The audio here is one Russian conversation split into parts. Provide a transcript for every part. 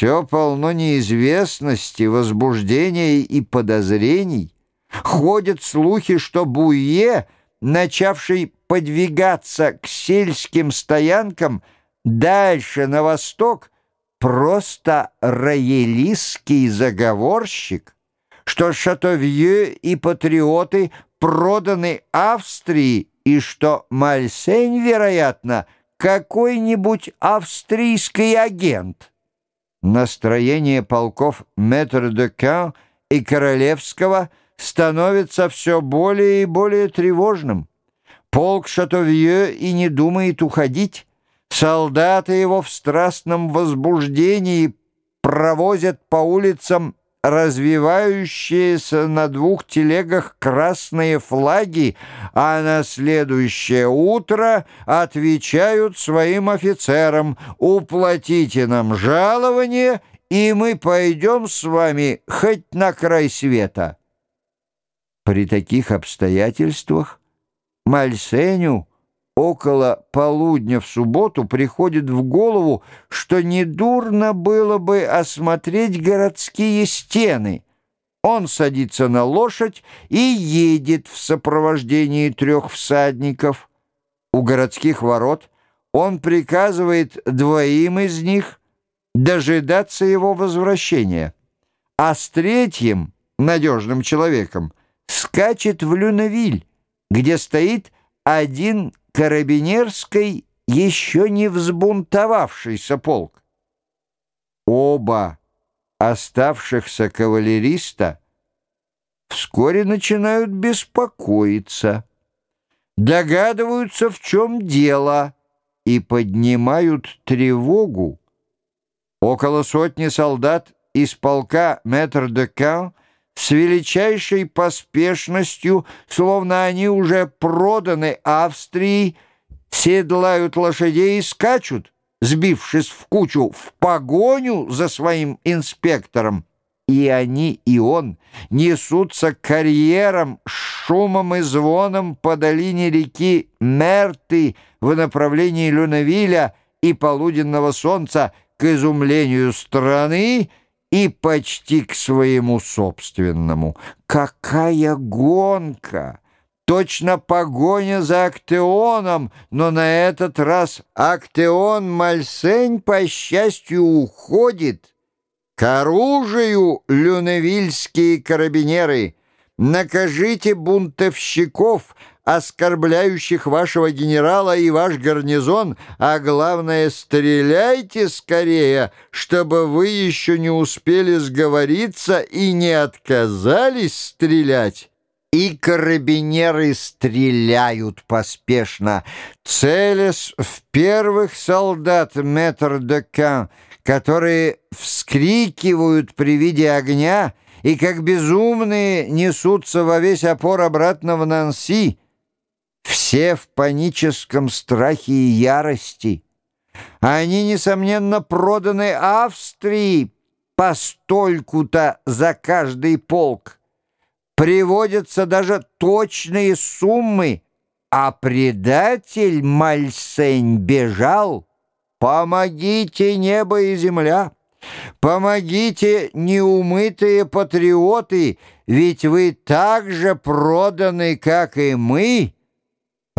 Все полно неизвестности, возбуждения и подозрений. Ходят слухи, что Буе, начавший подвигаться к сельским стоянкам дальше на восток, просто роялистский заговорщик, что Шатовье и патриоты проданы Австрии и что Мальсень, вероятно, какой-нибудь австрийский агент. Настроение полков Метр-де-Кан и Королевского становится все более и более тревожным. Полк Шатовье и не думает уходить. Солдаты его в страстном возбуждении провозят по улицам развивающиеся на двух телегах красные флаги, а на следующее утро отвечают своим офицерам «Уплатите нам жалование, и мы пойдем с вами хоть на край света». При таких обстоятельствах Мальсеню около полудня в субботу приходит в голову, что недурно было бы осмотреть городские стены. Он садится на лошадь и едет в сопровождении трех всадников. У городских ворот он приказывает двоим из них дожидаться его возвращения, а с третьим, надежным человеком, скачет в Люнавиль, где стоит один карабинерской еще не взбунтовавшийся полк. Оба оставшихся кавалериста вскоре начинают беспокоиться, догадываются, в чем дело, и поднимают тревогу. Около сотни солдат из полка Метр-де-Кан с величайшей поспешностью, словно они уже проданы Австрии, седлают лошадей и скачут, сбившись в кучу, в погоню за своим инспектором. И они, и он несутся карьером, шумом и звоном по долине реки Мерты в направлении Люнавиля и полуденного солнца к изумлению страны, и почти к своему собственному. Какая гонка! Точно погоня за Актеоном, но на этот раз Актеон Мальсень, по счастью, уходит. К оружию люневильские карабинеры! Накажите бунтовщиков — оскорбляющих вашего генерала и ваш гарнизон, а главное, стреляйте скорее, чтобы вы еще не успели сговориться и не отказались стрелять». И карабинеры стреляют поспешно, целясь в первых солдат метр-де-кан, которые вскрикивают при виде огня и как безумные несутся во весь опор обратно в Нанси, все в паническом страхе и ярости. Они, несомненно, проданы Австрии постольку-то за каждый полк. Приводятся даже точные суммы, а предатель Мальсень бежал. Помогите небо и земля! Помогите, неумытые патриоты, ведь вы так же проданы, как и мы».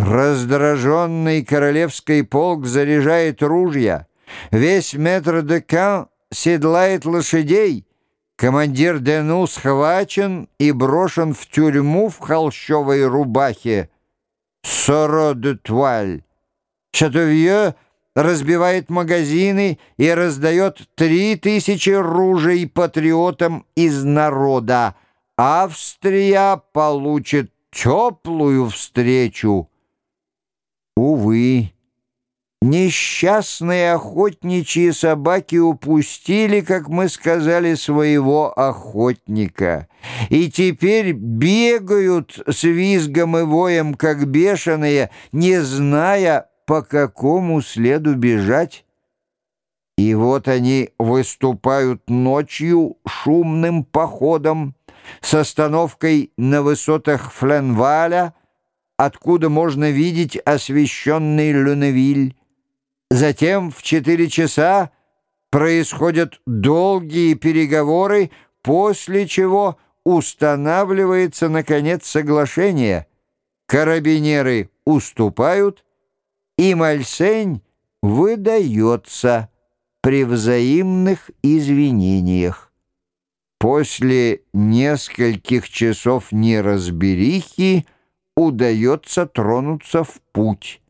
Раздраженный королевский полк заряжает ружья. Весь метр-декан седлает лошадей. Командир Дену схвачен и брошен в тюрьму в холщовой рубахе. Соро де туаль. Шатовье разбивает магазины и раздает три тысячи ружей патриотам из народа. Австрия получит теплую встречу. Увы, несчастные охотничьи собаки упустили, как мы сказали, своего охотника, и теперь бегают с визгом и воем, как бешеные, не зная, по какому следу бежать. И вот они выступают ночью шумным походом с остановкой на высотах Фленваля, откуда можно видеть освещенный Люневиль. Затем в четыре часа происходят долгие переговоры, после чего устанавливается, наконец, соглашение. Карабинеры уступают, и Мальсень выдается при взаимных извинениях. После нескольких часов неразберихи удается тронуться в путь.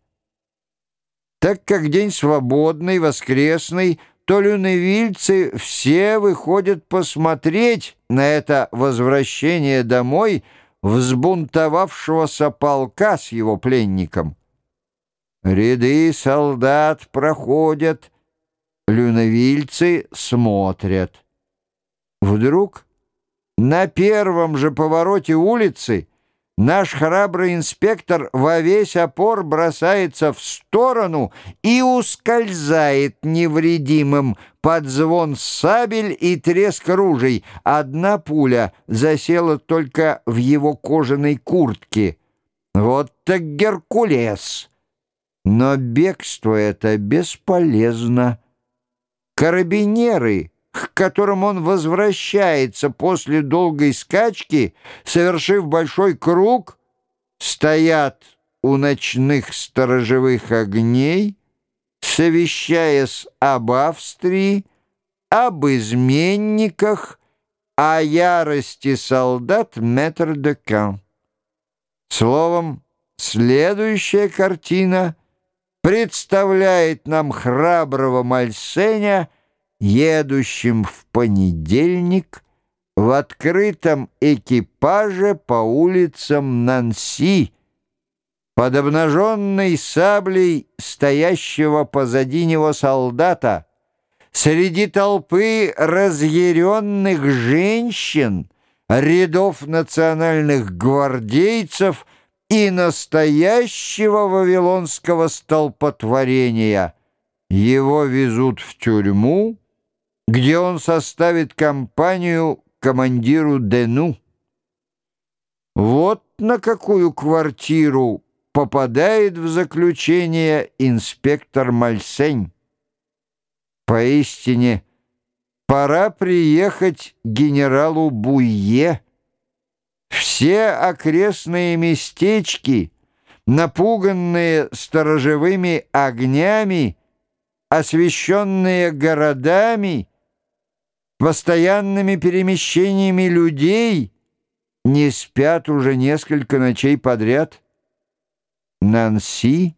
Так как день свободный, воскресный, то люневильцы все выходят посмотреть на это возвращение домой взбунтовавшегося полка с его пленником. Ряды солдат проходят, люновильцы смотрят. Вдруг на первом же повороте улицы наш храбрый инспектор во весь опор бросается в сторону и ускользает невредимым под звон сабель и треск ружей. Одна пуля засела только в его кожаной куртке. Вот так Геркулес! Но бегство это бесполезно. Карабинеры, к которым он возвращается после долгой скачки, совершив большой круг, стоят у ночных сторожевых огней, совещаясь об Австрии, об изменниках, о ярости солдат метр де Кан. Словом, следующая картина — представляет нам храброго Мальсеня, едущим в понедельник в открытом экипаже по улицам Нанси, под обнаженной саблей стоящего позади него солдата, среди толпы разъяренных женщин, рядов национальных гвардейцев — и настоящего вавилонского столпотворения. Его везут в тюрьму, где он составит компанию командиру Дену. Вот на какую квартиру попадает в заключение инспектор Мальсень. Поистине, пора приехать генералу Буйе, все окрестные местечки, напуганные сторожевыми огнями, освещенные городами, постоянными перемещениями людей, не спят уже несколько ночей подряд. Нанси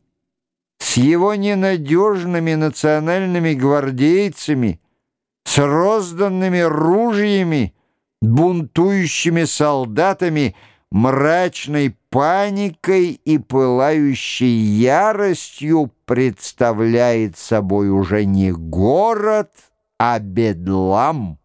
с его ненадежными национальными гвардейцами, с розданными ружьями, бунтующими солдатами, мрачной паникой и пылающей яростью представляет собой уже не город, а бедлам.